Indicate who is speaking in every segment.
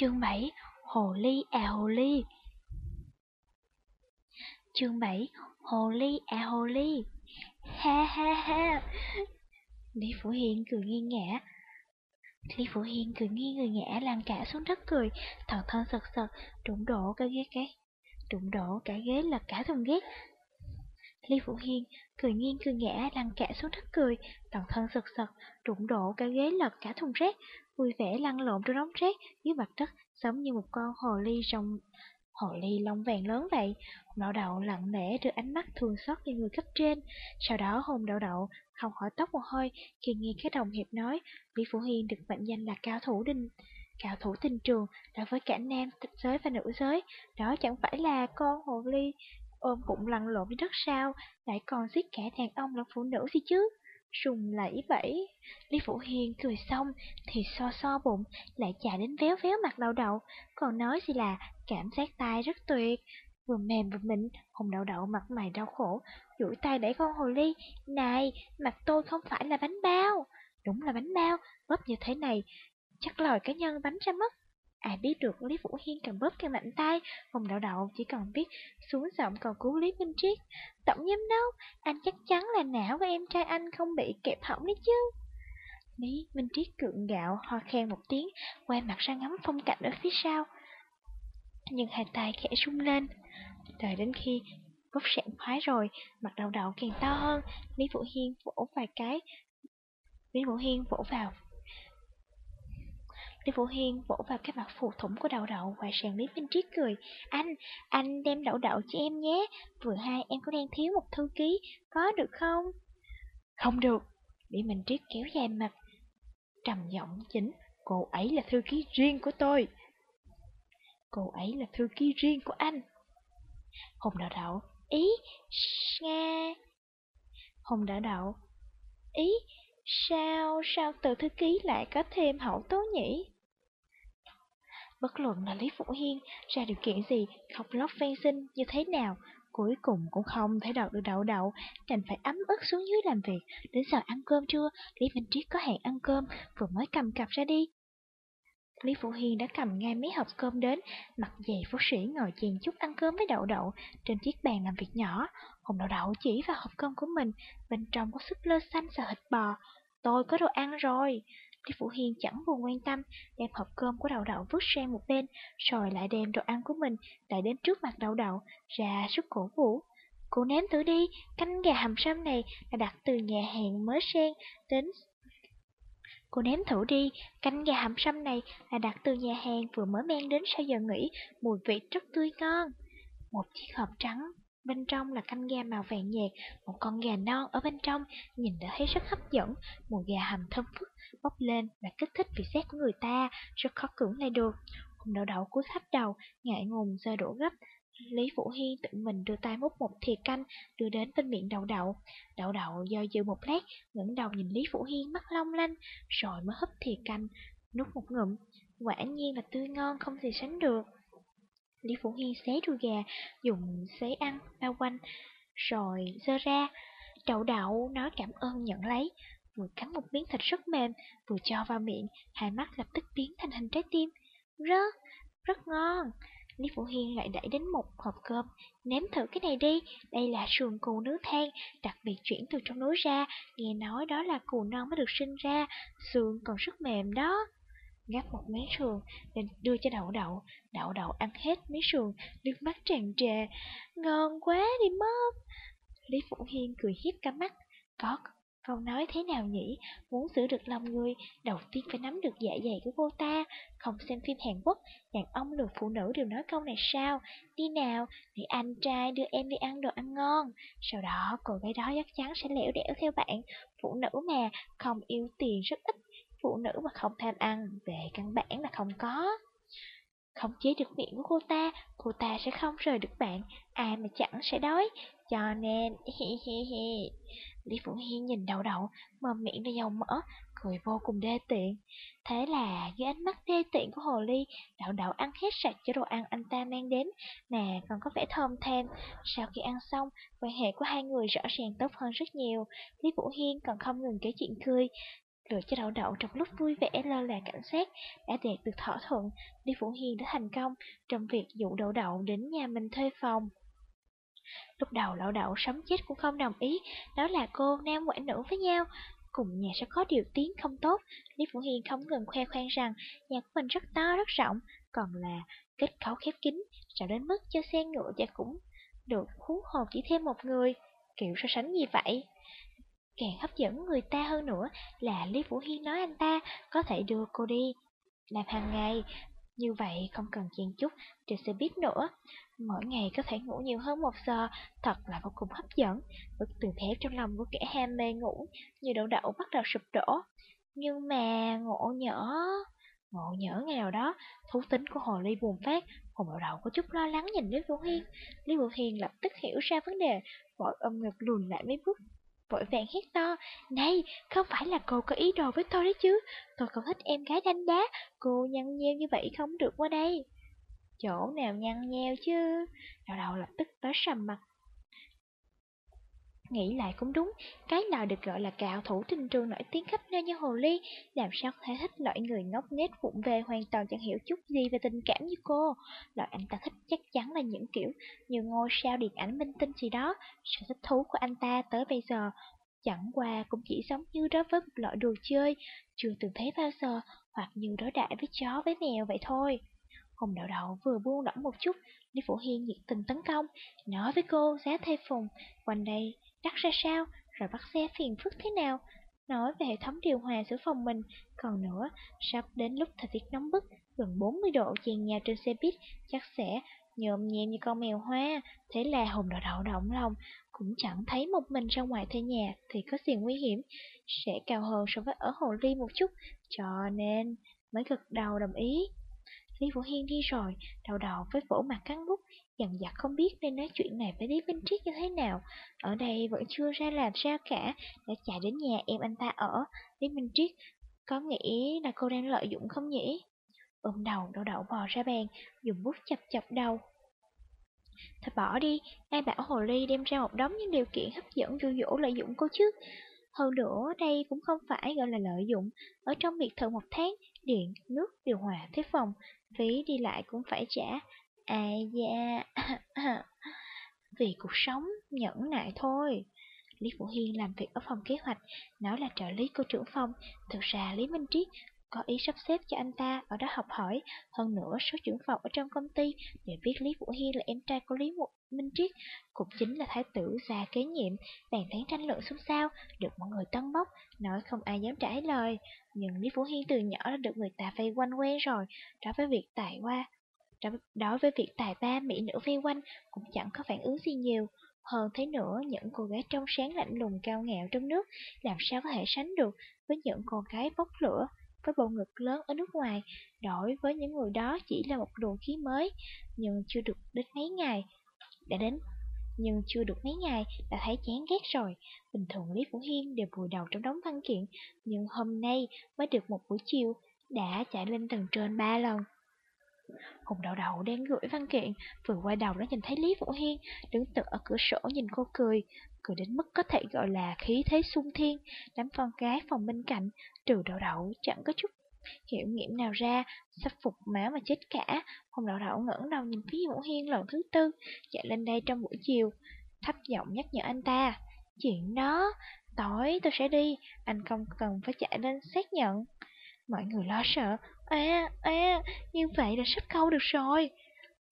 Speaker 1: Chương 7 Hồ ly à hồ ly. Chương 7 Hồ ly à hồ ly. Ha ha ha. Lý Phủ Hiên cười nghiêng ngã. Lý Phủ Hiên cười nghiêng người ngã, làm cả xuống đất cười. Thằng thân sật sật Đụng đổ cái ghế cái Đụng đổ cả ghế là cả thùng ghét Lý Vũ Hiên cười nghiêng cười ngã lăn cả xuống đất cười, toàn thân sực sật, đụng đổ cả ghế lật cả thùng rác, vui vẻ lăn lộn trong đống rác dưới mặt đất, giống như một con hồ ly trong hồ ly lông vàng lớn vậy. Hùng đậu đậu lặng lẽ đưa ánh mắt thương xót lên người cấp trên, sau đó hùng đậu đậu không hỏi tóc một hơi khi nghe các đồng hiệp nói Lý Phủ Hiên được mệnh danh là cao thủ đinh cao thủ tình trường đối với cả nam giới và nữ giới, đó chẳng phải là con hồ ly ôm bụng lăn lộn với đất sao, lại còn giết cả đàn ông lẫn phụ nữ gì chứ. Sùng lẫy bẫy. Lý Phủ Hiên cười xong thì so so bụng, lại chạy đến véo véo mặt đậu đậu, còn nói gì là cảm giác tai rất tuyệt. Vừa mềm vừa mịn, hùng đậu đậu mặt mày đau khổ, duỗi tay đẩy con hồ ly, này, mặt tôi không phải là bánh bao. Đúng là bánh bao, bóp như thế này, chắc lòi cá nhân bánh ra mất. Ai biết được Lý Vũ Hiên cầm bóp cái mạnh tay, Hùng Đậu Đậu chỉ còn biết xuống giọng cầu cứu Lý Minh Triết. Tổng giám đốc, anh chắc chắn là não của em trai anh không bị kẹp hỏng đấy chứ. Lý Minh Triết cượng gạo, ho khen một tiếng, quay mặt ra ngắm phong cảnh ở phía sau. Nhưng hai tay khẽ rung lên. Đợi đến khi bóp sẹn khoái rồi, mặt đầu đậu càng to hơn, Lý Vũ Hiên vỗ vài cái. Lý Vũ Hiên vỗ vào Lý Vũ Hiên vỗ vào cái mặt phù thủng của đậu đậu và sàn Lý Minh Triết cười. Anh, anh đem đậu đậu cho em nhé. Vừa hai em có đang thiếu một thư ký, có được không? Không được. Lý Minh Triết kéo dài mặt. Trầm giọng chính, cô ấy là thư ký riêng của tôi. Cô ấy là thư ký riêng của anh. Hùng đậu đậu, ý, nghe Hùng đậu đậu, ý, sao, sao từ thư ký lại có thêm hậu tố nhỉ? Bất luận là Lý Phụ Hiên ra điều kiện gì, khóc lóc phan sinh như thế nào, cuối cùng cũng không thể đọc được đậu đậu, đành phải ấm ức xuống dưới làm việc. Đến giờ ăn cơm trưa, Lý Minh Triết có hẹn ăn cơm, vừa mới cầm cặp ra đi. Lý Phụ Hiên đã cầm ngay mấy hộp cơm đến, mặc dày phố sĩ ngồi chèn chút ăn cơm với đậu đậu trên chiếc bàn làm việc nhỏ. Hùng đậu đậu chỉ vào hộp cơm của mình, bên trong có súp lơ xanh xào thịt bò. Tôi có đồ ăn rồi. Lý Phủ Hiên chẳng buồn quan tâm, đem hộp cơm của đậu đậu vứt sang một bên, rồi lại đem đồ ăn của mình lại đến trước mặt đậu đậu, ra sức cổ vũ. Cô nếm thử đi, canh gà hầm sâm này là đặt từ nhà hàng mới sen đến... Cô nếm thử đi, canh gà hầm sâm này là đặt từ nhà hàng vừa mới mang đến sau giờ nghỉ, mùi vị rất tươi ngon. Một chiếc hộp trắng Bên trong là canh gà màu vàng nhạt, một con gà non ở bên trong, nhìn đã thấy rất hấp dẫn, mùi gà hầm thơm phức, bốc lên và kích thích vị giác của người ta, rất khó cưỡng lại được. Cùng đậu đậu cúi thấp đầu, ngại ngùng rơi đổ gấp. Lý Vũ Hiên tự mình đưa tay múc một thìa canh, đưa đến bên miệng đậu đậu. Đậu đậu do dự một lát, ngẩng đầu nhìn Lý Vũ Hiên mắt long lanh, rồi mới hấp thìa canh, nuốt một ngụm. Quả nhiên là tươi ngon không gì sánh được. Lý Vũ Hiên xé đuôi gà, dùng xé ăn bao quanh, rồi dơ ra. Đậu đậu nói cảm ơn nhận lấy, vừa cắn một miếng thịt rất mềm, vừa cho vào miệng, hai mắt lập tức biến thành hình trái tim. Rất, rất ngon. Lý Phủ Hiên lại đẩy đến một hộp cơm, nếm thử cái này đi, đây là sườn cừu nướng than, đặc biệt chuyển từ trong núi ra, nghe nói đó là cừu non mới được sinh ra, sườn còn rất mềm đó gắp một miếng sườn, nên đưa cho đậu đậu. Đậu đậu ăn hết miếng sườn, nước mắt tràn trề. Ngon quá đi mất. Lý Phụ Hiên cười hiếp cả mắt. Có câu nói thế nào nhỉ? Muốn giữ được lòng người, đầu tiên phải nắm được dạ dày của cô ta. Không xem phim Hàn Quốc, đàn ông lừa phụ nữ đều nói câu này sao? Đi nào, để anh trai đưa em đi ăn đồ ăn ngon. Sau đó cô gái đó chắc chắn sẽ lẻo đẻo theo bạn. Phụ nữ mà, không yêu tiền rất ít phụ nữ mà không tham ăn, về căn bản là không có. Không chế được miệng của cô ta, cô ta sẽ không rời được bạn, ai mà chẳng sẽ đói, cho nên hi hi hi. Lý Phủ Hiên nhìn đầu đậu, mồm miệng ra dầu mỡ, cười vô cùng đê tiện. Thế là dưới ánh mắt đê tiện của Hồ Ly, đậu đậu ăn hết sạch cho đồ ăn anh ta mang đến, nè còn có vẻ thơm thêm. Sau khi ăn xong, quan hệ của hai người rõ ràng tốt hơn rất nhiều. Lý Phủ Hiên còn không ngừng kể chuyện cười, Đợi cho đậu đậu trong lúc vui vẻ lơ là cảnh sát đã đạt được thỏa thuận, Lý Phủ Hiên đã thành công trong việc dụ đậu đậu đến nhà mình thuê phòng. Lúc đầu lão đậu sống chết cũng không đồng ý, đó là cô nam quản nữ với nhau, cùng nhà sẽ có điều tiếng không tốt. Lý Phủ hiền không ngừng khoe khoang rằng nhà của mình rất to rất rộng, còn là kết cấu khép kín, sợ đến mức cho xe ngựa và cũng được hú hồn chỉ thêm một người. Kiểu so sánh gì vậy? Càng hấp dẫn người ta hơn nữa là Lý Vũ Hiên nói anh ta có thể đưa cô đi. Làm hàng ngày, như vậy không cần chen chút trên xe buýt nữa. Mỗi ngày có thể ngủ nhiều hơn một giờ, thật là vô cùng hấp dẫn. Bức tường thép trong lòng của kẻ ham mê ngủ, như đậu đậu bắt đầu sụp đổ. Nhưng mà ngộ nhỡ... Ngộ nhỡ ngày nào đó, thú tính của hồ ly bùng phát, hồ bảo đậu có chút lo lắng nhìn Lý Vũ Hiên. Lý Vũ Hiên lập tức hiểu ra vấn đề, vội ôm ngực lùn lại mấy bước vội vàng hét to, Này, không phải là cô có ý đồ với tôi đấy chứ, tôi không thích em gái đánh đá, cô nhăn nheo như vậy không được qua đây. Chỗ nào nhăn nheo chứ, đầu đầu lập tức tới sầm mặt. Nghĩ lại cũng đúng, cái nào được gọi là cạo thủ tình trường nổi tiếng khắp nơi như Hồ Ly, làm sao có thể thích loại người ngốc nghếch vụng về hoàn toàn chẳng hiểu chút gì về tình cảm như cô. Loại anh ta thích chắc chắn là những kiểu như ngôi sao điện ảnh minh tinh gì đó, sự thích thú của anh ta tới bây giờ chẳng qua cũng chỉ giống như đối với một loại đồ chơi, chưa từng thấy bao giờ, hoặc như đối đại với chó với mèo vậy thôi. Hùng đậu đậu vừa buông lỏng một chút, Lý Phủ Hiên nhiệt tình tấn công, nói với cô giá thay phùng, quanh đây đắt ra sao, rồi bắt xe phiền phức thế nào, nói về hệ thống điều hòa giữa phòng mình, còn nữa, sắp đến lúc thời tiết nóng bức, gần 40 độ chèn nhào trên xe buýt, chắc sẽ nhộm nhẹm như con mèo hoa, thế là hùng đậu đậu động lòng, cũng chẳng thấy một mình ra ngoài thuê nhà thì có gì nguy hiểm, sẽ cao hơn so với ở hồ ly một chút, cho nên mới gật đầu đồng ý. Lý Vũ Hiên đi rồi, đầu đầu với vỗ mặt cắn bút, dằn dặt không biết nên nói chuyện này với Lý Minh Triết như thế nào. Ở đây vẫn chưa ra làm sao cả, đã chạy đến nhà em anh ta ở. Lý Minh Triết có nghĩ là cô đang lợi dụng không nhỉ? Ôm đầu đậu đậu bò ra bàn, dùng bút chập chập đầu. Thôi bỏ đi, ai bảo Hồ Ly đem ra một đống những điều kiện hấp dẫn dụ dỗ lợi dụng cô chứ. Hơn nữa, đây cũng không phải gọi là lợi dụng. Ở trong biệt thự một tháng, điện, nước, điều hòa, thế phòng, phí đi lại cũng phải trả. à da, dạ. vì cuộc sống nhẫn nại thôi. Lý Vũ Hiên làm việc ở phòng kế hoạch, nói là trợ lý cô trưởng phòng. Thực ra Lý Minh Triết có ý sắp xếp cho anh ta ở đó học hỏi. Hơn nữa, số trưởng phòng ở trong công ty để biết Lý Vũ hi là em trai của Lý Minh Triết, cũng chính là thái tử già kế nhiệm, bàn tán tranh luận xôn xao, được mọi người tân bốc, nói không ai dám trả lời. Nhưng Lý Vũ hi từ nhỏ đã được người ta vây quanh quen rồi, đối với việc tài qua. Đối với việc tài ba mỹ nữ vây quanh cũng chẳng có phản ứng gì nhiều. Hơn thế nữa, những cô gái trong sáng lạnh lùng cao ngạo trong nước làm sao có thể sánh được với những cô gái bốc lửa với bộ ngực lớn ở nước ngoài, đối với những người đó chỉ là một luồng khí mới, nhưng chưa được đến mấy ngày, đã đến nhưng chưa được mấy ngày đã thấy chán ghét rồi. Bình thường Lý Phủ Hiên đều vùi đầu trong đống văn kiện, nhưng hôm nay mới được một buổi chiều, đã chạy lên tầng trên ba lần. Hùng đậu đậu đang gửi văn kiện, vừa quay đầu đã nhìn thấy Lý Vũ Hiên, đứng tựa ở cửa sổ nhìn cô cười, cười đến mức có thể gọi là khí thế sung thiên, đám con gái phòng bên cạnh, trừ đậu đậu chẳng có chút hiểu nghiệm nào ra, sắp phục má mà chết cả. Hùng đậu đậu ngẩng đầu nhìn phía Vũ Hiên lần thứ tư, chạy lên đây trong buổi chiều, thấp giọng nhắc nhở anh ta. Chuyện đó, tối tôi sẽ đi, anh không cần phải chạy lên xác nhận. Mọi người lo sợ, À, à, như vậy là sắp câu được rồi.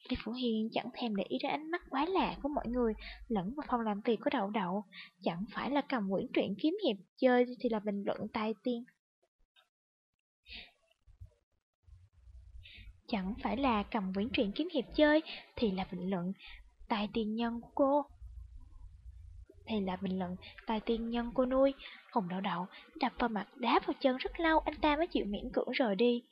Speaker 1: Lý Phủ Hiền chẳng thèm để ý đến ánh mắt quái lạ của mọi người lẫn vào phòng làm việc của đậu đậu. Chẳng phải là cầm quyển truyện kiếm hiệp chơi thì là bình luận tai tiên. Chẳng phải là cầm quyển truyện kiếm hiệp chơi thì là bình luận tài tiền nhân của cô. Thì là bình luận tài tiên nhân cô nuôi. Hùng đậu đậu đập vào mặt đá vào chân rất lâu anh ta mới chịu miễn cưỡng rời đi.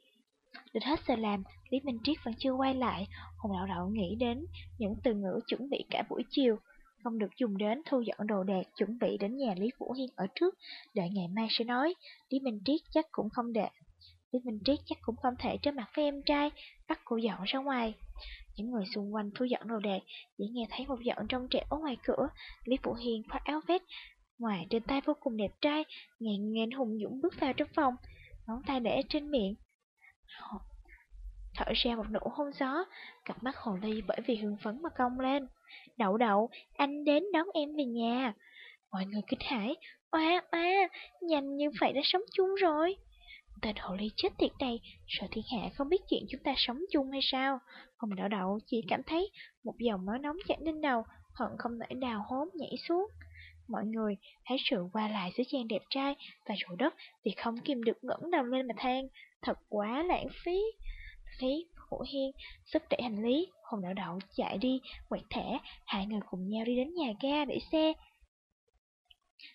Speaker 1: Đến hết giờ làm, Lý Minh Triết vẫn chưa quay lại. Hùng Đậu Đậu nghĩ đến những từ ngữ chuẩn bị cả buổi chiều. Không được dùng đến thu dọn đồ đạc chuẩn bị đến nhà Lý Vũ Hiên ở trước, đợi ngày mai sẽ nói. Lý Minh Triết chắc cũng không để. Lý Minh Triết chắc cũng không thể trở mặt với em trai, bắt cô dọn ra ngoài. Những người xung quanh thu dọn đồ đạc, chỉ nghe thấy một giọng trong trẻo ngoài cửa. Lý Phụ Hiền khoác áo vest, Ngoài trên tay vô cùng đẹp trai, ngàn ngàn hùng dũng bước vào trong phòng, ngón tay để trên miệng. Thở ra một nụ hôn gió, cặp mắt hồ ly bởi vì hưng phấn mà cong lên. Đậu đậu, anh đến đón em về nhà. Mọi người kinh hãi, oa oa, nhanh như vậy đã sống chung rồi. Tên hồ ly chết tiệt này, sợ thiên hạ không biết chuyện chúng ta sống chung hay sao. Hồng đậu đậu chỉ cảm thấy một dòng máu nóng chảy lên đầu, hận không thể đào hốm nhảy xuống. Mọi người thấy sự qua lại giữa chàng đẹp trai và trụ đất thì không kìm được ngẩng đầu lên mà than, thật quá lãng phí. Lý Hữu Hiên sức đẩy hành lý, Hồng Đậu Đậu chạy đi, quẹt thẻ, hai người cùng nhau đi đến nhà ga để xe.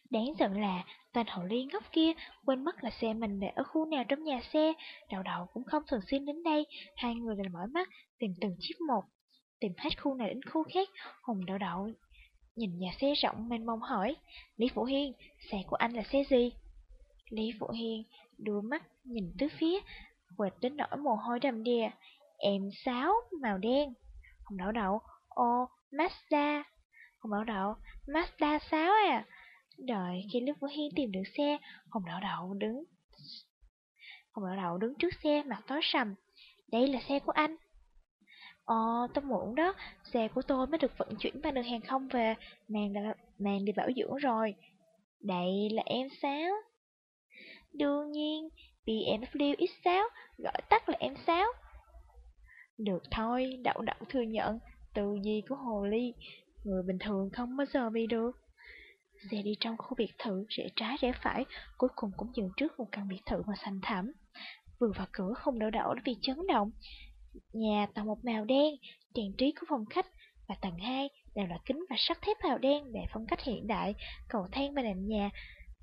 Speaker 1: Đáng giận là tên hậu ly ngốc kia quên mất là xe mình để ở khu nào trong nhà xe, Đậu Đậu cũng không thường xuyên đến đây, hai người đều mỏi mắt tìm từng chiếc một, tìm hết khu này đến khu khác, Hồng Đậu Đậu nhìn nhà xe rộng mênh mông hỏi, Lý Phụ Hiên, xe của anh là xe gì? Lý Phụ Hiên đưa mắt nhìn tứ phía, quệt đến nỗi mồ hôi đầm đìa. Em sáo màu đen. Hồng đậu đậu, ô, Mazda. Hồng đậu đậu, Mazda 6 à. Đợi khi lúc Vũ Hiên tìm được xe, Hồng đậu đậu đứng Hồng đậu đậu đứng trước xe mặt tối sầm. Đây là xe của anh. Ồ, tôi muộn đó, xe của tôi mới được vận chuyển bằng đường hàng không về, nàng đã nàng đi bảo dưỡng rồi. Đây là em sáu. Đương nhiên, BMW X6, gọi tắt là em sáu. Được thôi, đậu đậu thừa nhận, từ gì của hồ ly, người bình thường không bao giờ bị được. Xe đi trong khu biệt thự, rẽ trái rẽ phải, cuối cùng cũng dừng trước một căn biệt thự màu xanh thẳm. Vừa vào cửa không đổ đổ vì chấn động. Nhà tầng một màu đen, trang trí của phòng khách và tầng 2 đều là kính và sắt thép màu đen để phong cách hiện đại, cầu thang bên nền nhà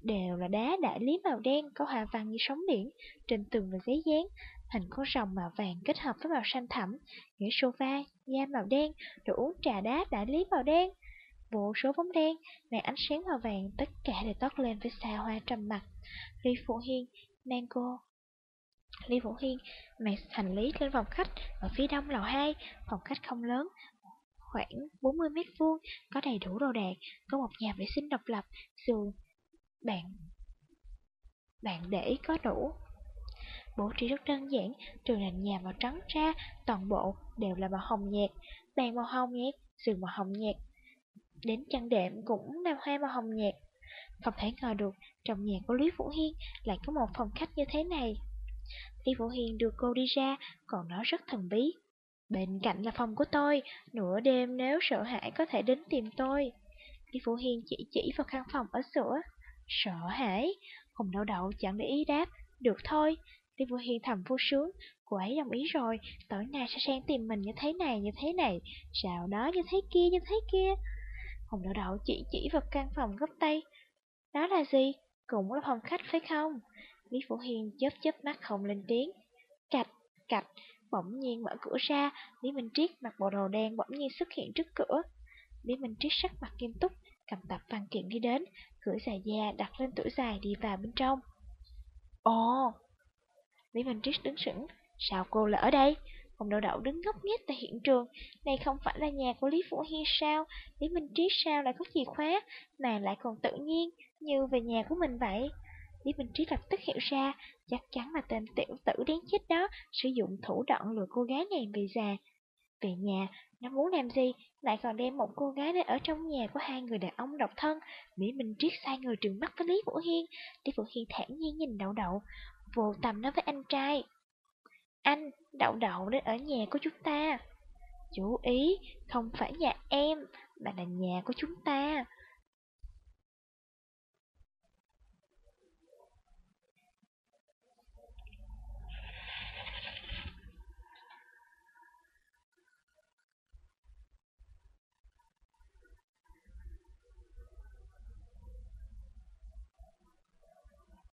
Speaker 1: đều là đá đại lý màu đen có hoa văn như sóng biển, trên tường là giấy dán, hình con rồng màu vàng kết hợp với màu xanh thẳm, ghế sofa, da màu đen, đồ uống trà đá đại lý màu đen. Vô số bóng đen, màn ánh sáng màu vàng tất cả đều tót lên với xa hoa trầm mặt. Lý Phụ Hiên, Mango Lý Phụ Hiên mang hành lý lên phòng khách ở phía đông lầu 2, phòng khách không lớn, khoảng 40 mét vuông, có đầy đủ đồ đạc, có một nhà vệ sinh độc lập, giường, bạn bạn để có đủ Bố trí rất đơn giản, trừ nền nhà màu trắng ra, toàn bộ đều là màu hồng nhạt, bàn màu hồng nhạt, giường màu hồng nhạt. Đến chăn đệm cũng là hoa màu hồng nhạt. Không thể ngờ được, trong nhà của Lý Vũ Hiên lại có một phòng khách như thế này. Lý Vũ Hiên đưa cô đi ra, còn nó rất thần bí. Bên cạnh là phòng của tôi, nửa đêm nếu sợ hãi có thể đến tìm tôi. Lý Vũ Hiên chỉ chỉ vào căn phòng ở sữa. Sợ hãi, Hùng đậu đậu chẳng để ý đáp, được thôi. Lý Vũ Hiên thầm vô sướng, cô ấy đồng ý rồi, tối nay sẽ sang tìm mình như thế này, như thế này, Sao đó như thế kia, như thế kia. Hùng đậu đậu chỉ chỉ vào căn phòng góc tay. Đó là gì? Cũng là phòng khách phải không? Lý Phổ Hiền chớp chớp mắt không lên tiếng. Cạch, cạch, bỗng nhiên mở cửa ra, Lý Minh Triết mặc bộ đồ đen bỗng nhiên xuất hiện trước cửa. Lý Minh Triết sắc mặt nghiêm túc, cầm tập văn kiện đi đến, cưỡi dài da đặt lên tủ dài đi vào bên trong. Ồ! Lý Minh Triết đứng sững, sao cô lại ở đây? Hồng Đậu Đậu đứng ngốc nghếch tại hiện trường, này không phải là nhà của Lý Vũ Hiên sao? Lý Minh trí sao lại có chìa khóa, mà lại còn tự nhiên như về nhà của mình vậy? Lý Minh trí lập tức hiểu ra, chắc chắn là tên tiểu tử đáng chết đó sử dụng thủ đoạn lừa cô gái này về già. Về nhà, nó muốn làm gì, lại còn đem một cô gái đến ở trong nhà của hai người đàn ông độc thân. Mỹ Minh Triết sai người trừng mắt với Lý Vũ Hiên. Lý Vũ Hiên thản nhiên nhìn đậu đậu, vô tầm nói với anh trai. Anh, đậu đậu đến ở nhà của chúng ta. Chú ý, không phải nhà em, mà là nhà của chúng ta.